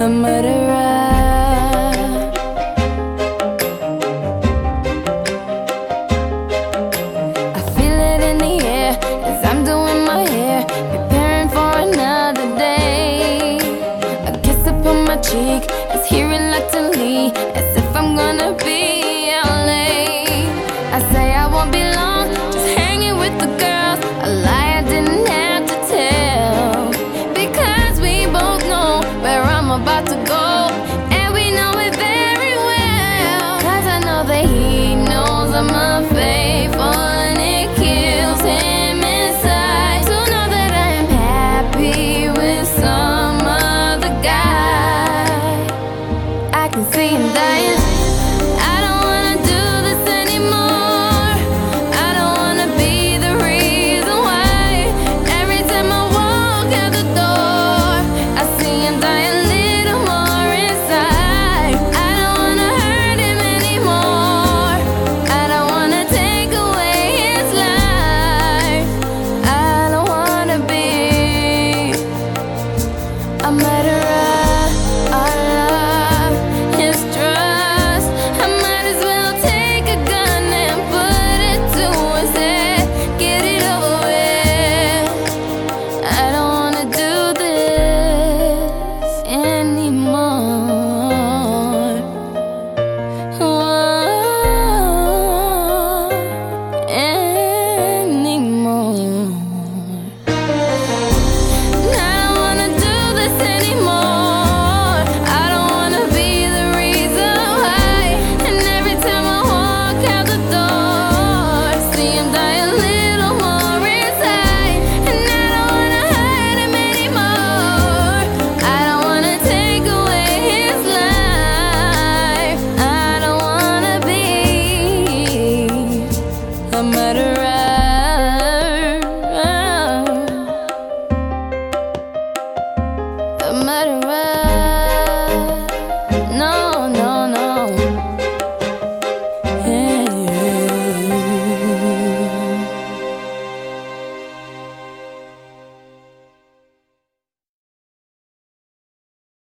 a murderer. I feel it in the air as I'm doing my hair, preparing for another day. A kiss upon my cheek is here reluctantly, as if I'm gonna be out late. I say I won't be. dream that